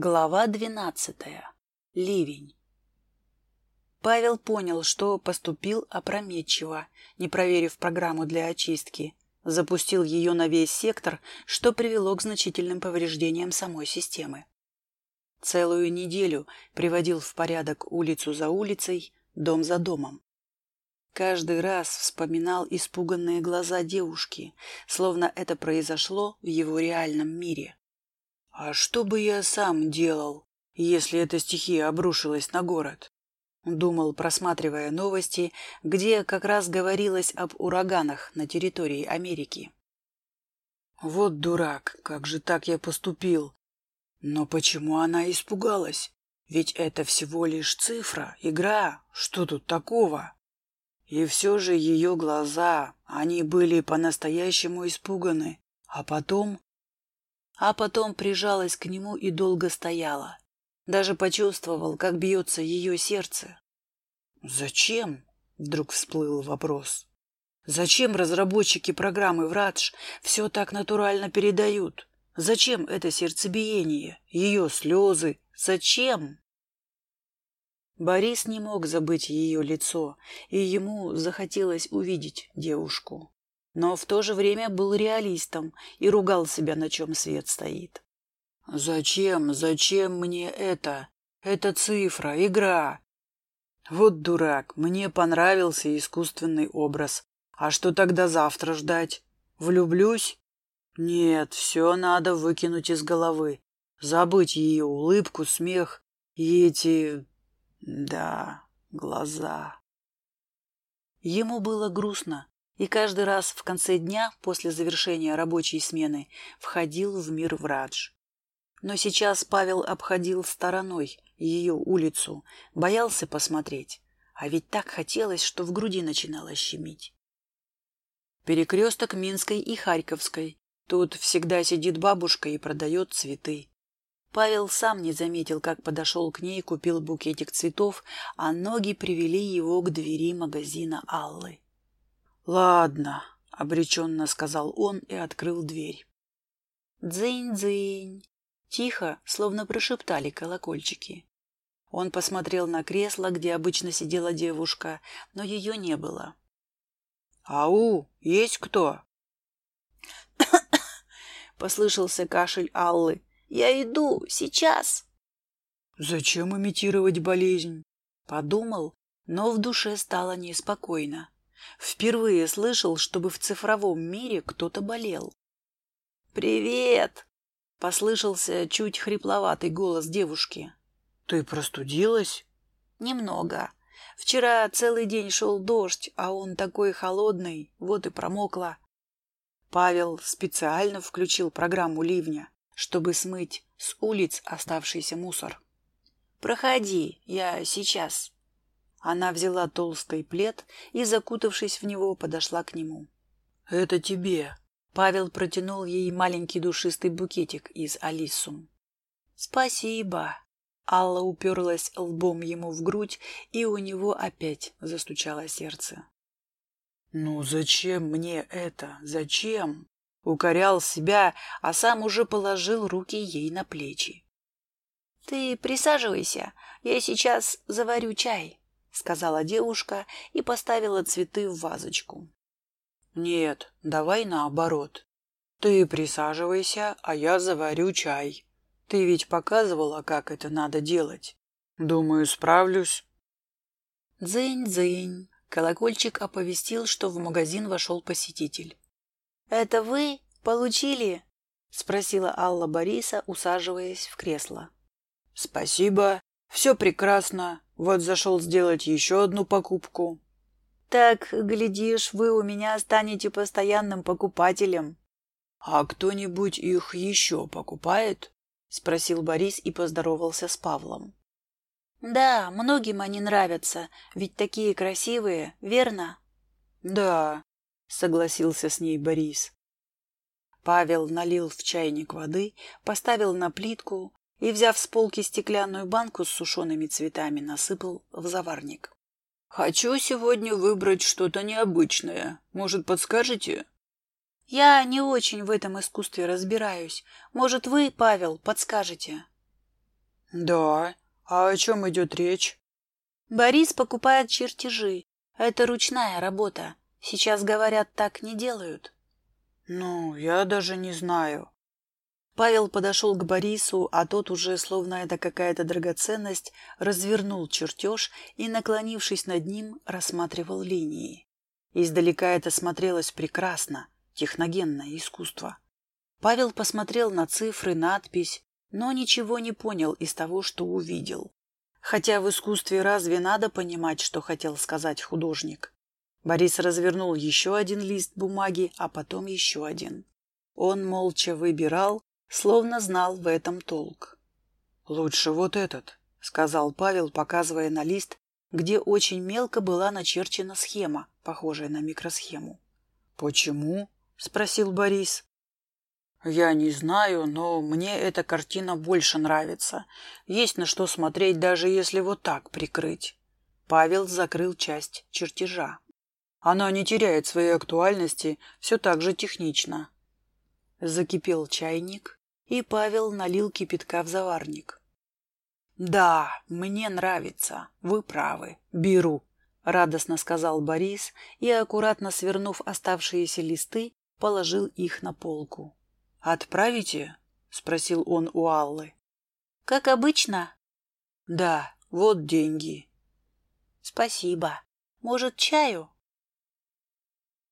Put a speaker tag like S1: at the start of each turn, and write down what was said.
S1: Глава двенадцатая. Ливень. Павел понял, что поступил опрометчиво, не проверив программу для очистки. Запустил ее на весь сектор, что привело к значительным повреждениям самой системы. Целую неделю приводил в порядок улицу за улицей, дом за домом. Каждый раз вспоминал испуганные глаза девушки, словно это произошло в его реальном мире. А что бы я сам делал, если эта стихия обрушилась на город? Думал, просматривая новости, где как раз говорилось об ураганах на территории Америки. Вот дурак, как же так я поступил? Но почему она испугалась? Ведь это всего лишь цифра, игра. Что тут такого? И все же ее глаза, они были по-настоящему испуганы. А потом а потом прижалась к нему и долго стояла. Даже почувствовал, как бьется ее сердце. «Зачем?» — вдруг всплыл вопрос. «Зачем разработчики программы «Врадж» все так натурально передают? Зачем это сердцебиение, ее слезы? Зачем?» Борис не мог забыть ее лицо, и ему захотелось увидеть девушку но в то же время был реалистом и ругал себя, на чем свет стоит. «Зачем, зачем мне это? Это цифра, игра. Вот дурак, мне понравился искусственный образ. А что тогда завтра ждать? Влюблюсь? Нет, все надо выкинуть из головы. Забыть ее улыбку, смех и эти... да, глаза». Ему было грустно, и каждый раз в конце дня после завершения рабочей смены входил в мир врадж. Но сейчас Павел обходил стороной ее улицу, боялся посмотреть, а ведь так хотелось, что в груди начинало щемить. Перекресток Минской и Харьковской. Тут всегда сидит бабушка и продает цветы. Павел сам не заметил, как подошел к ней, купил букетик цветов, а ноги привели его к двери магазина Аллы. «Ладно», — обреченно сказал он и открыл дверь. «Дзынь-дзынь!» Тихо, словно прошептали колокольчики. Он посмотрел на кресло, где обычно сидела девушка, но ее не было. «Ау, есть кто?» Послышался кашель Аллы. «Я иду, сейчас!» «Зачем имитировать болезнь?» Подумал, но в душе стало неспокойно. Впервые слышал, чтобы в цифровом мире кто-то болел. «Привет!» — послышался чуть хрипловатый голос девушки. «Ты простудилась?» «Немного. Вчера целый день шел дождь, а он такой холодный, вот и промокла». Павел специально включил программу ливня, чтобы смыть с улиц оставшийся мусор. «Проходи, я сейчас». Она взяла толстый плед и, закутавшись в него, подошла к нему. «Это тебе». Павел протянул ей маленький душистый букетик из алисум. «Спасибо». Алла уперлась лбом ему в грудь, и у него опять застучало сердце. «Ну зачем мне это? Зачем?» Укорял себя, а сам уже положил руки ей на плечи. «Ты присаживайся, я сейчас заварю чай» сказала девушка и поставила цветы в вазочку. Нет, давай наоборот. Ты присаживайся, а я заварю чай. Ты ведь показывала, как это надо делать. Думаю, справлюсь. Дзынь-дзынь. Колокольчик оповестил, что в магазин вошел посетитель. «Это вы получили?» — спросила Алла Бориса, усаживаясь в кресло. «Спасибо. Все прекрасно. Вот зашел сделать еще одну покупку. Так, глядишь, вы у меня станете постоянным покупателем. А кто-нибудь их еще покупает? Спросил Борис и поздоровался с Павлом. Да, многим они нравятся, ведь такие красивые, верно? Да, согласился с ней Борис. Павел налил в чайник воды, поставил на плитку, и, взяв с полки стеклянную банку с сушеными цветами, насыпал в заварник. «Хочу сегодня выбрать что-то необычное. Может, подскажете?» «Я не очень в этом искусстве разбираюсь. Может, вы, Павел, подскажете?»
S2: Да. А о чем идет речь?
S1: Борис покупает чертежи. Это ручная работа. Сейчас, говорят, так не делают.
S2: Ну, я даже не знаю.
S1: Павел подошел к Борису, а тот уже, словно это какая-то драгоценность, развернул чертеж и, наклонившись над ним, рассматривал линии. Издалека это смотрелось прекрасно, техногенное искусство. Павел посмотрел на цифры, надпись, но ничего не понял из того, что увидел. Хотя в искусстве разве надо понимать, что хотел сказать художник? Борис развернул еще один лист бумаги, а потом еще один. Он молча выбирал, словно знал в этом толк.
S2: «Лучше вот этот», — сказал Павел, показывая на лист, где очень мелко была начерчена схема, похожая на микросхему. «Почему?» — спросил Борис. «Я не знаю, но мне эта картина больше нравится. Есть на что смотреть, даже если вот так прикрыть». Павел закрыл часть чертежа. Она не теряет своей актуальности, все так же технично.
S1: Закипел чайник, и Павел налил кипятка в заварник.
S2: «Да, мне нравится. Вы правы. Беру», — радостно сказал Борис и, аккуратно свернув оставшиеся листы, положил их на полку. «Отправите?» — спросил он у Аллы.
S1: «Как обычно?»
S2: «Да, вот деньги».
S1: «Спасибо. Может, чаю?»